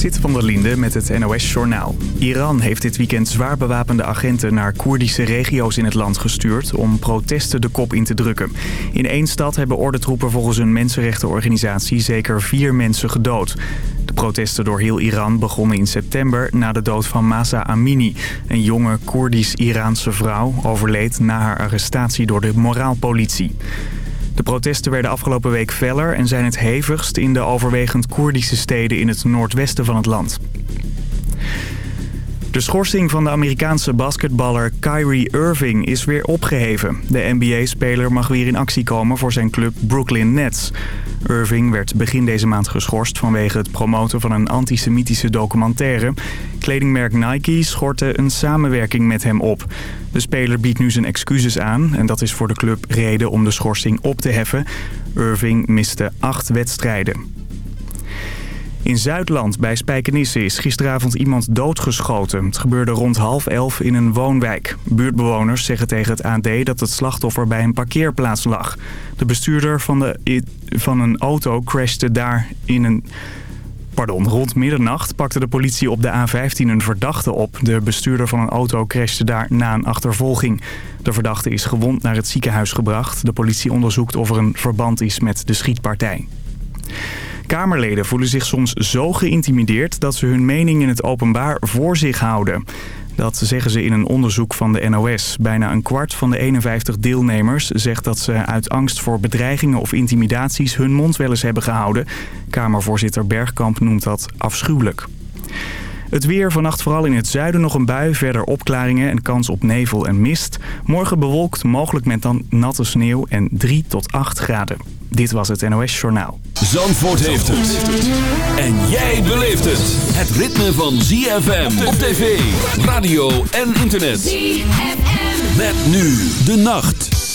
Sit van der Linde met het NOS-journaal. Iran heeft dit weekend zwaar bewapende agenten naar Koerdische regio's in het land gestuurd... om protesten de kop in te drukken. In één stad hebben ordentroepen volgens een mensenrechtenorganisatie zeker vier mensen gedood. De protesten door heel Iran begonnen in september na de dood van Masa Amini. Een jonge Koerdisch-Iraanse vrouw overleed na haar arrestatie door de moraalpolitie. De protesten werden afgelopen week feller en zijn het hevigst in de overwegend Koerdische steden in het noordwesten van het land. De schorsing van de Amerikaanse basketballer Kyrie Irving is weer opgeheven. De NBA-speler mag weer in actie komen voor zijn club Brooklyn Nets. Irving werd begin deze maand geschorst vanwege het promoten van een antisemitische documentaire. Kledingmerk Nike schortte een samenwerking met hem op. De speler biedt nu zijn excuses aan en dat is voor de club reden om de schorsing op te heffen. Irving miste acht wedstrijden. In Zuidland bij Spijkenisse is gisteravond iemand doodgeschoten. Het gebeurde rond half elf in een woonwijk. Buurtbewoners zeggen tegen het AD dat het slachtoffer bij een parkeerplaats lag. De bestuurder van, de, van een auto crashte daar in een... Pardon, rond middernacht pakte de politie op de A15 een verdachte op. De bestuurder van een auto crashte daar na een achtervolging. De verdachte is gewond naar het ziekenhuis gebracht. De politie onderzoekt of er een verband is met de schietpartij. Kamerleden voelen zich soms zo geïntimideerd dat ze hun mening in het openbaar voor zich houden. Dat zeggen ze in een onderzoek van de NOS. Bijna een kwart van de 51 deelnemers zegt dat ze uit angst voor bedreigingen of intimidaties hun mond wel eens hebben gehouden. Kamervoorzitter Bergkamp noemt dat afschuwelijk. Het weer vannacht vooral in het zuiden nog een bui. Verder opklaringen en kans op nevel en mist. Morgen bewolkt, mogelijk met dan natte sneeuw en 3 tot 8 graden. Dit was het NOS Journaal. Zandvoort heeft het. En jij beleeft het. Het ritme van ZFM op tv, radio en internet. ZFM. Met nu de nacht.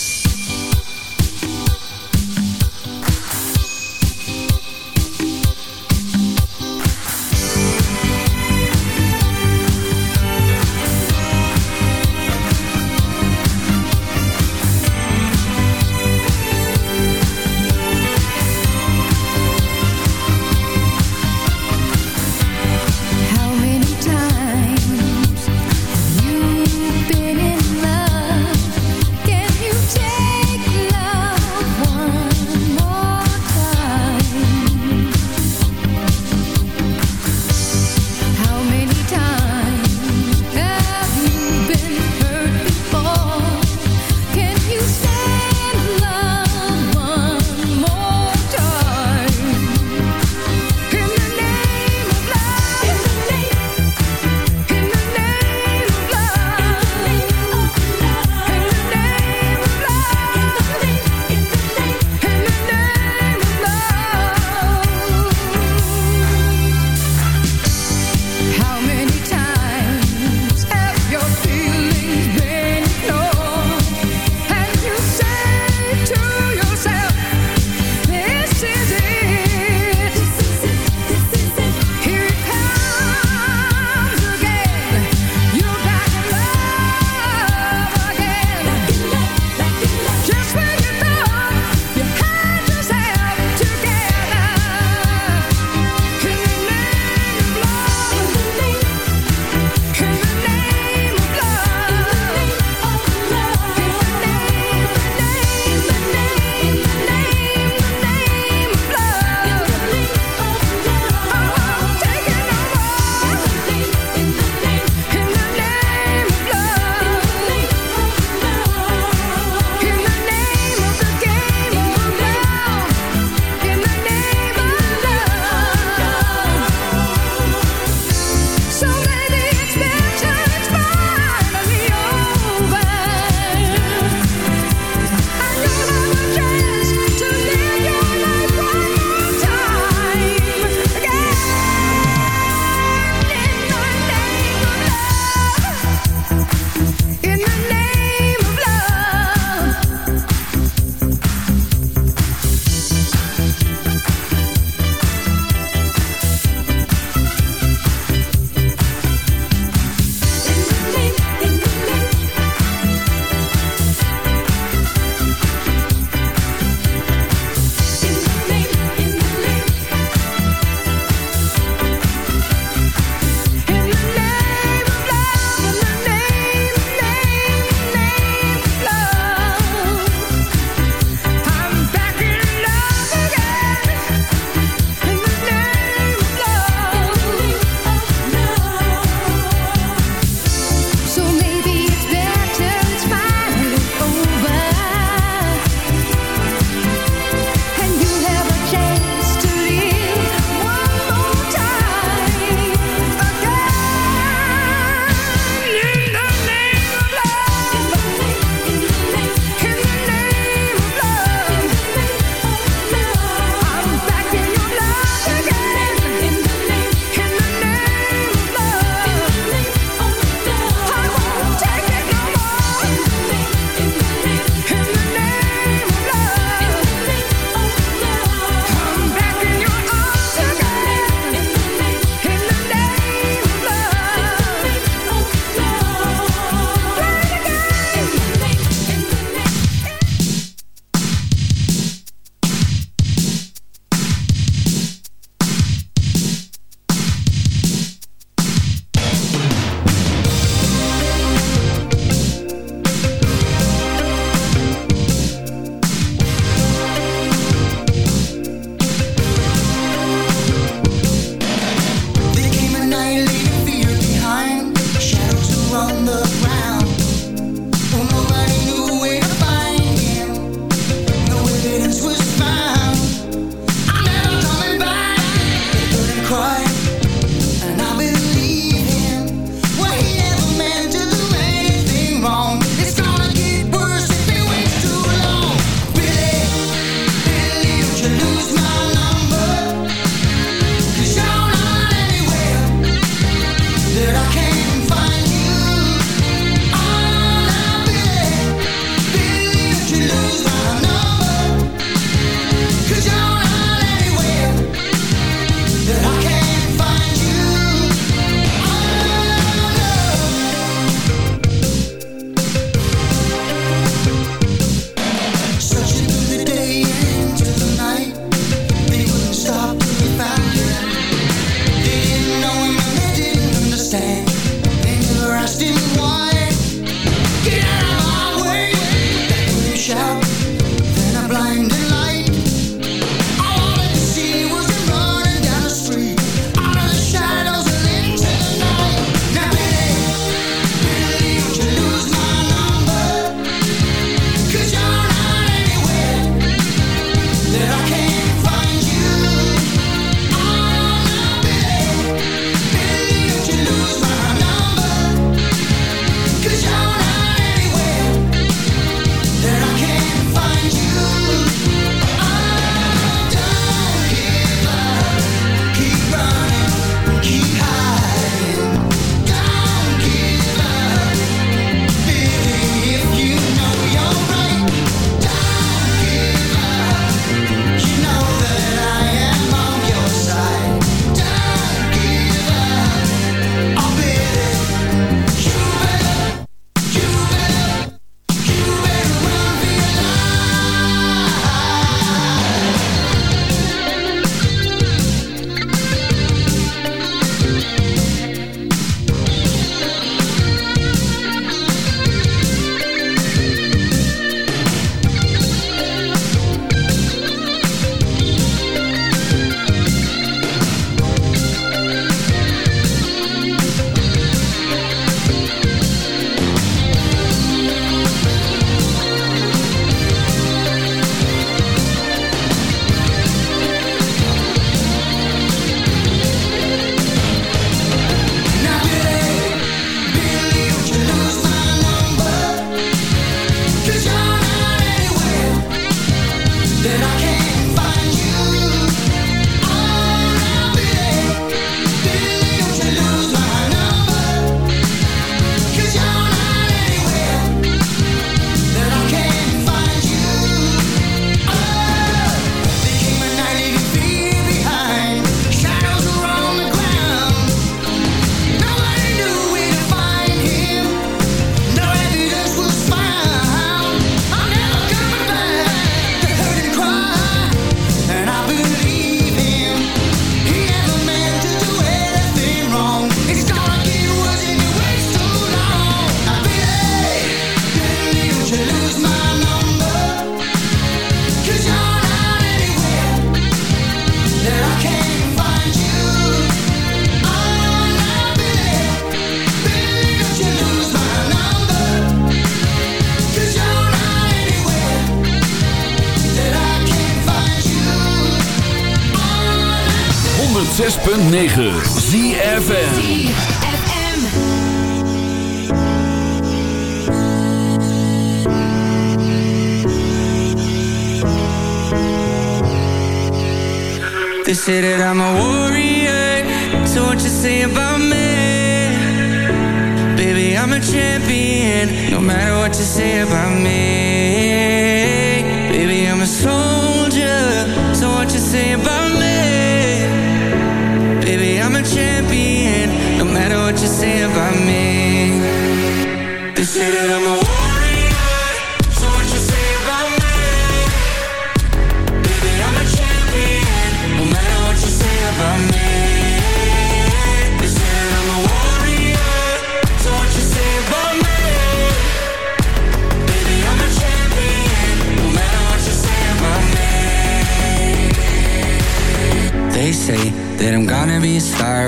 Say that I'm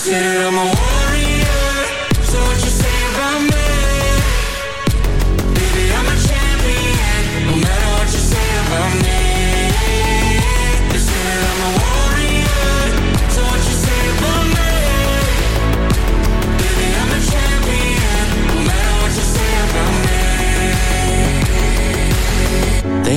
Say I'm a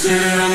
Say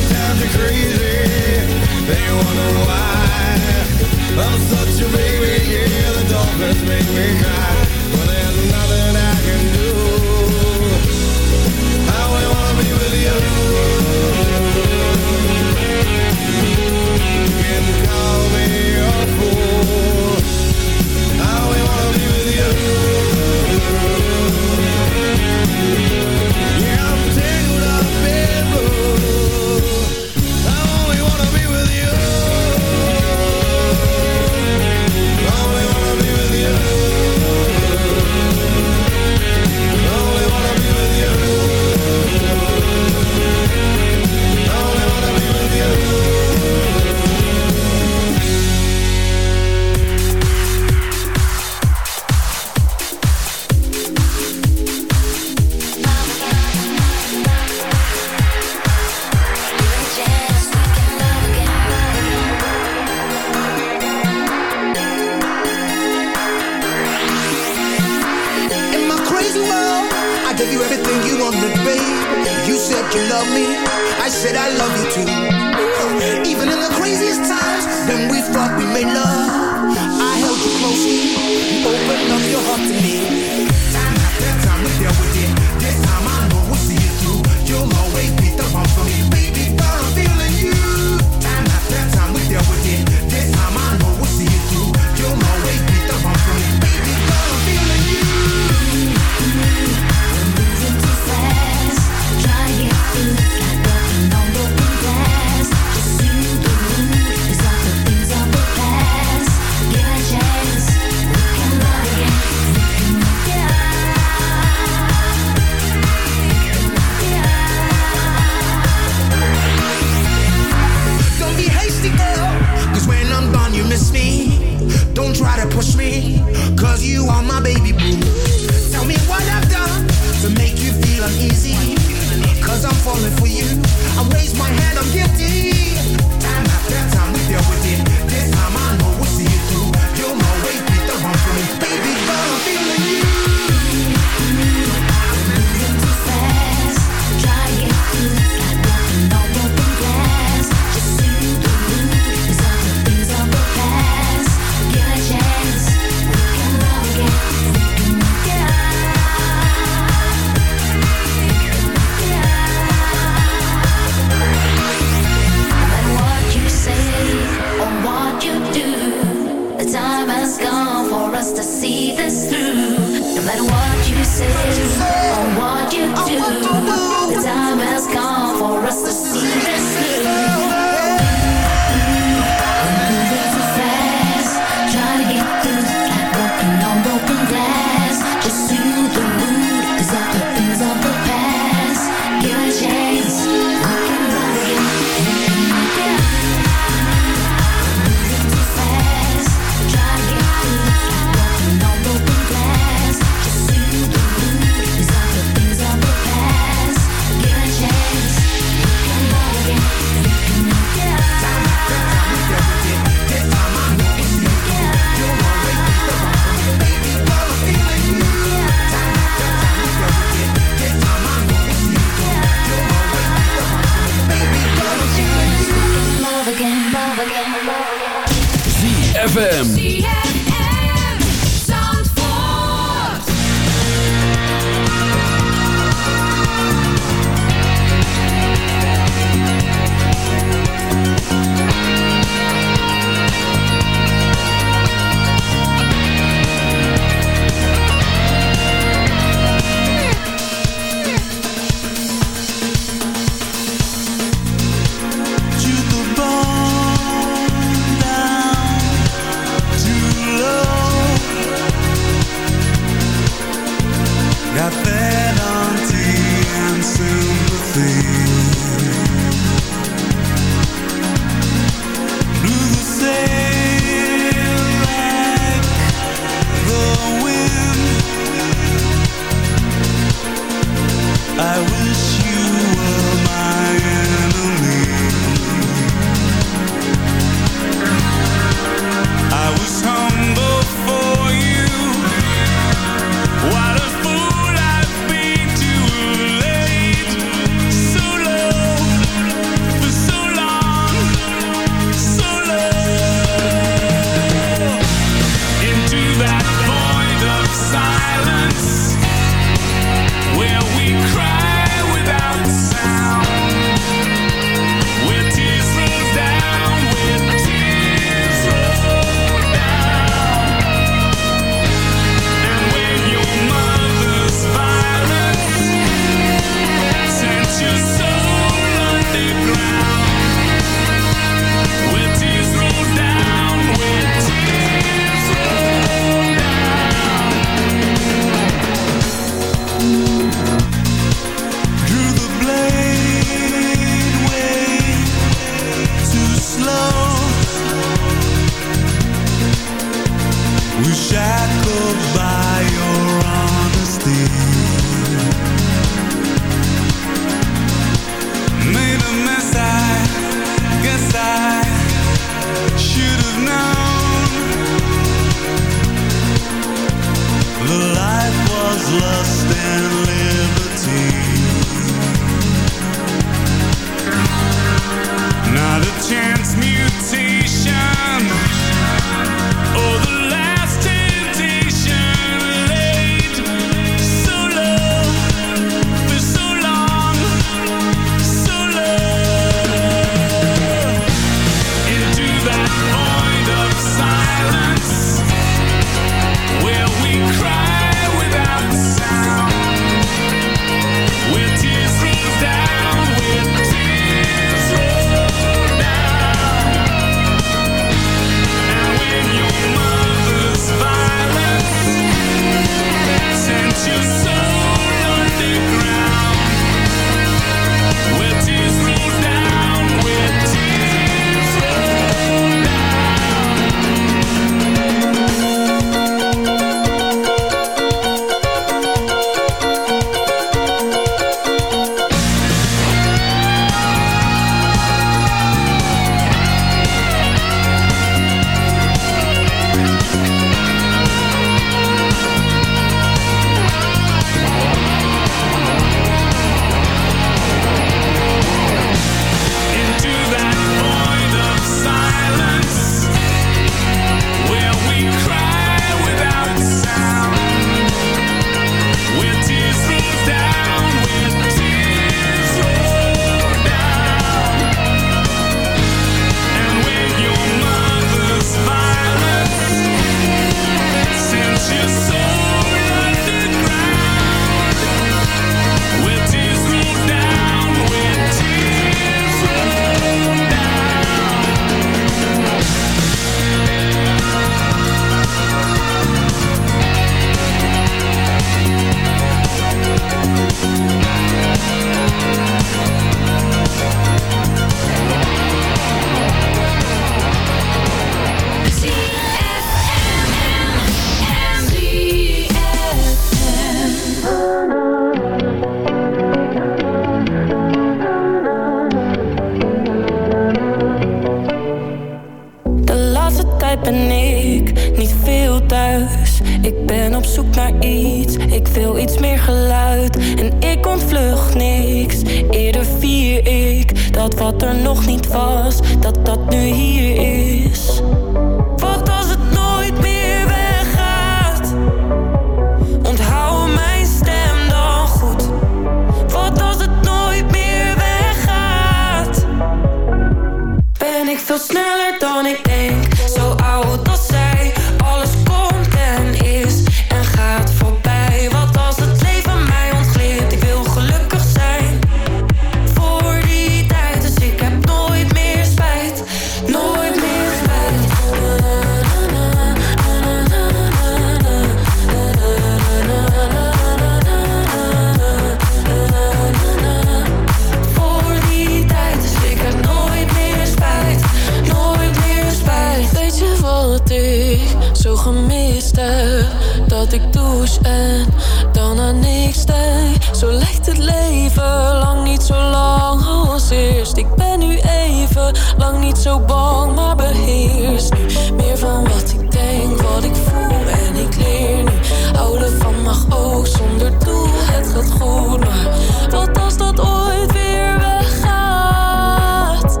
Lang niet zo bang, maar beheers nu. Meer van wat ik denk, wat ik voel en ik leer nu. Houden van mag ook zonder doel, het gaat goed. Maar wat als dat ooit weer weggaat?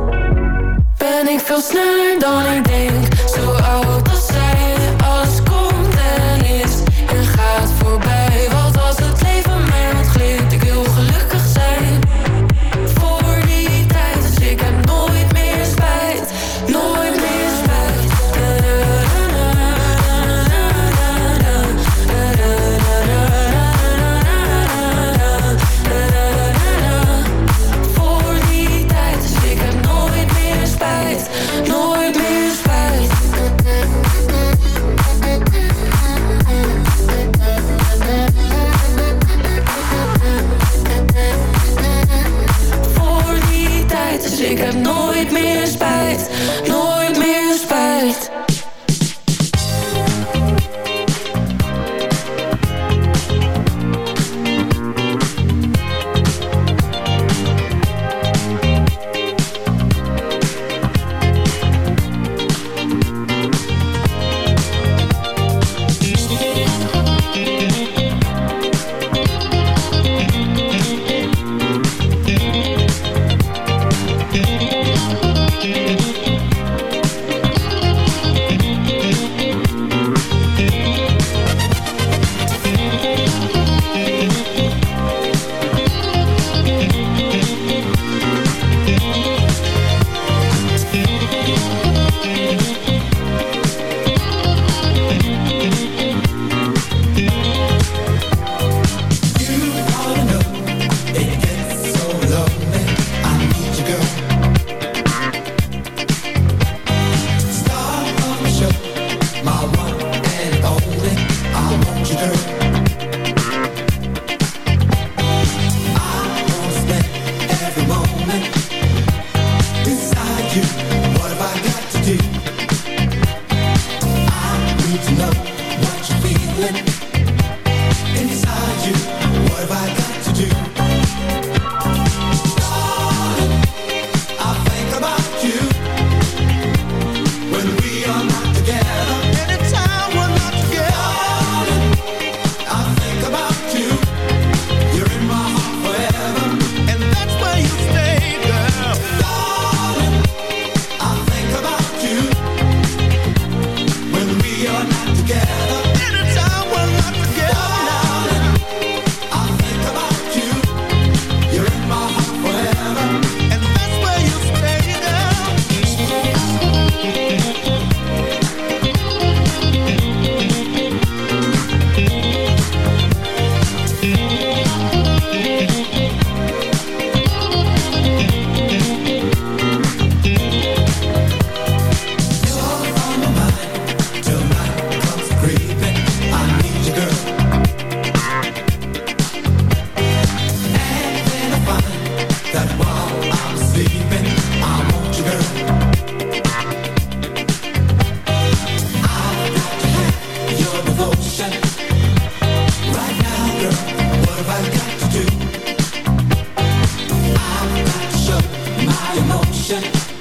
Ben ik veel sneller dan ik Revolution.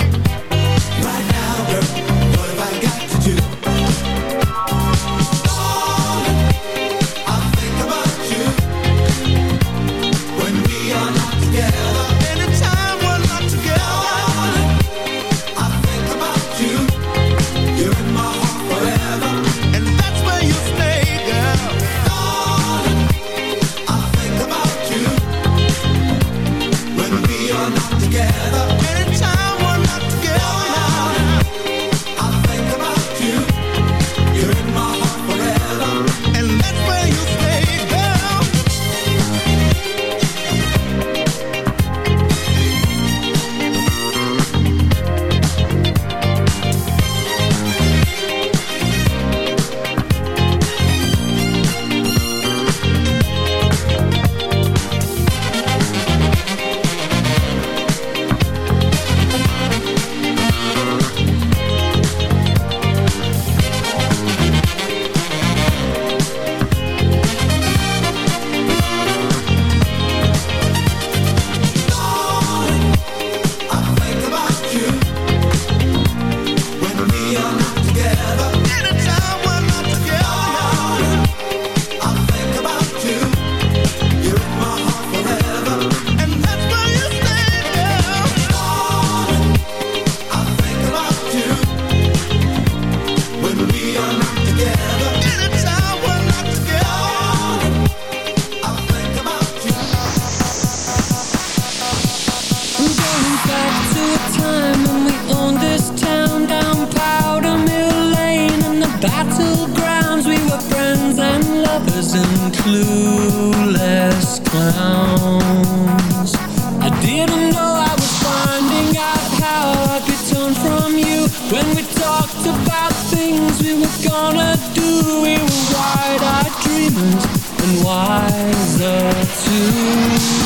times we were friends and lovers and clueless clowns. I didn't know I was finding out how I could turn from you. When we talked about things we were gonna do We were wide-eyed dreamers and wiser too.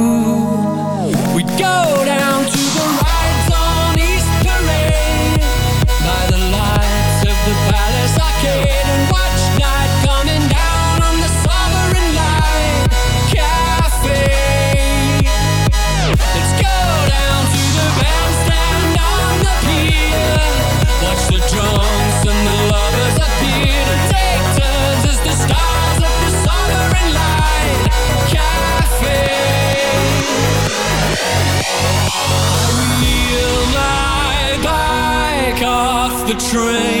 Train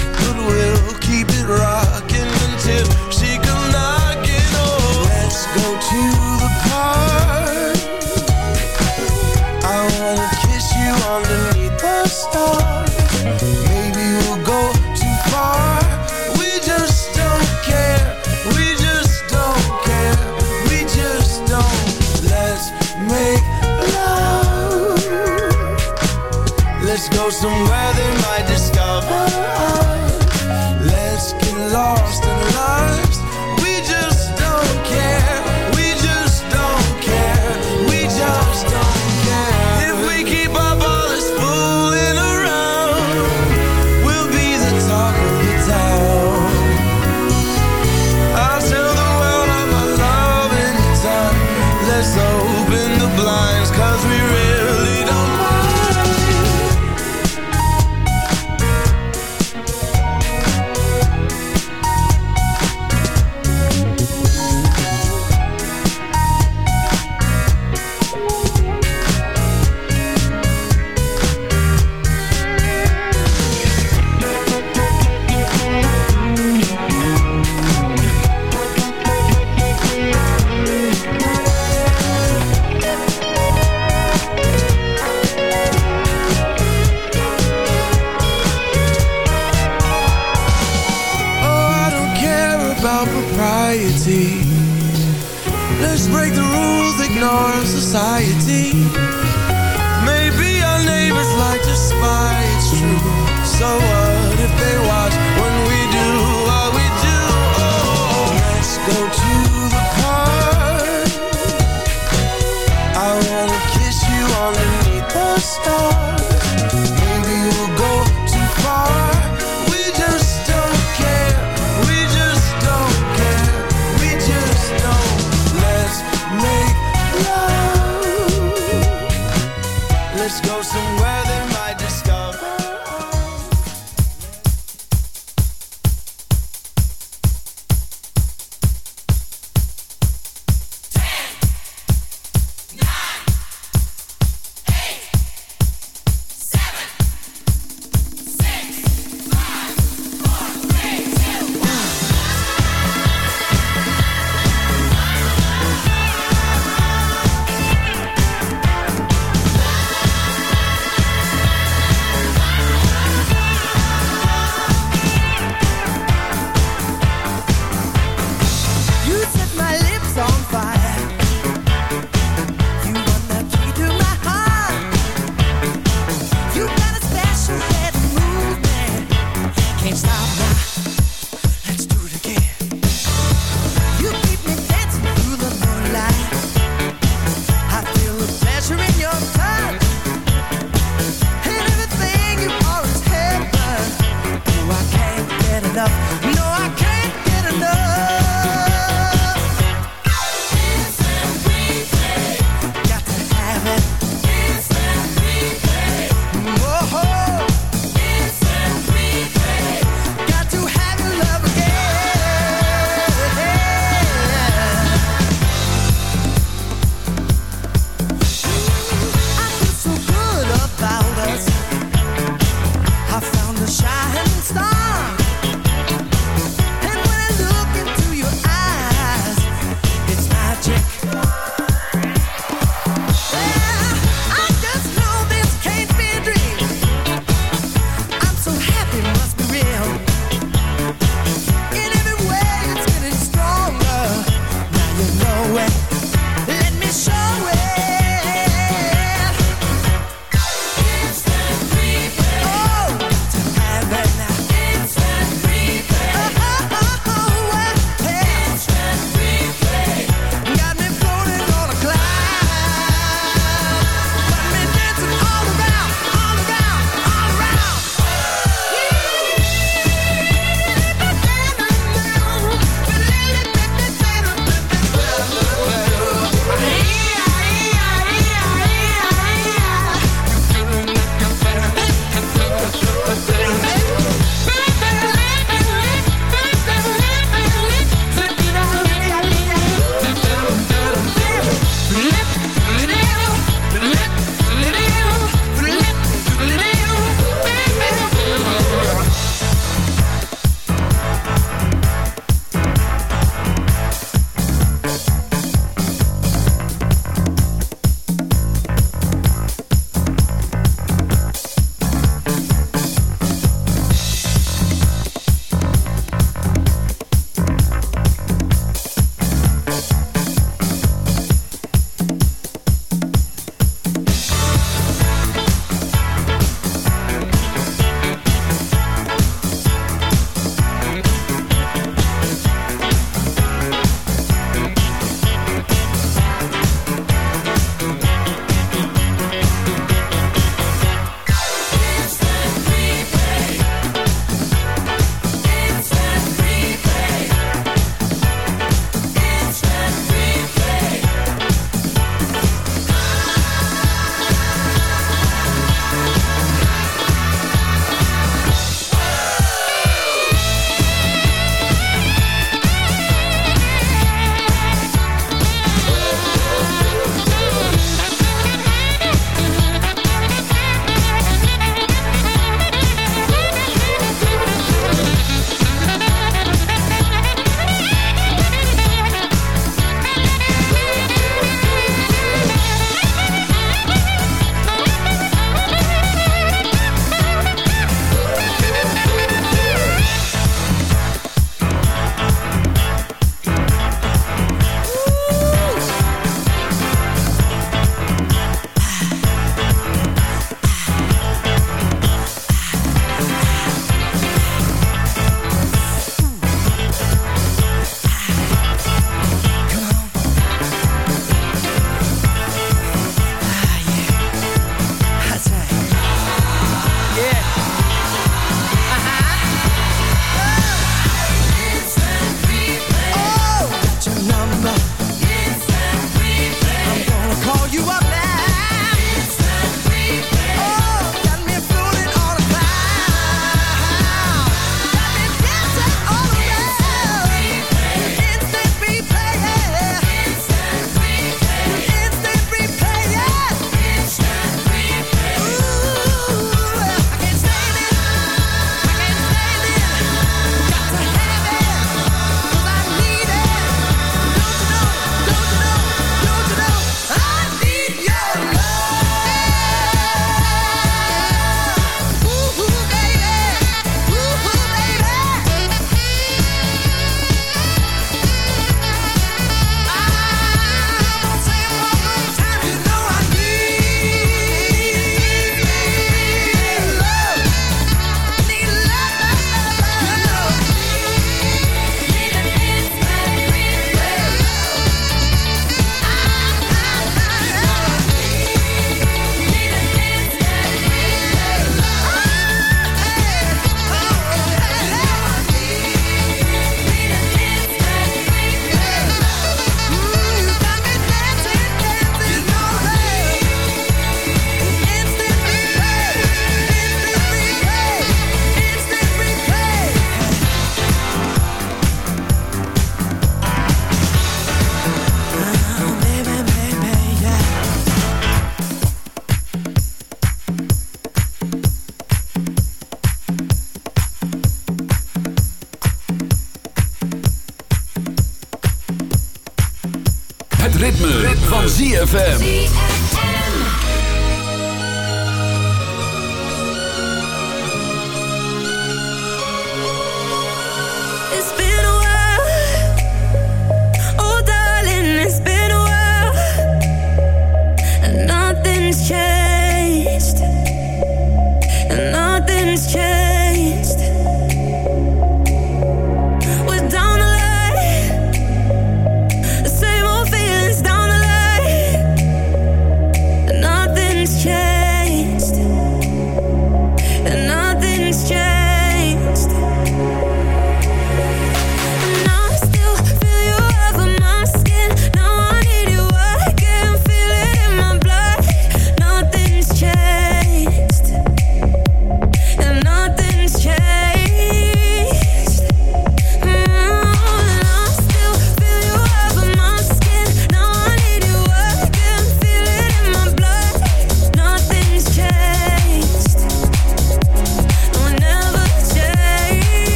ZFM.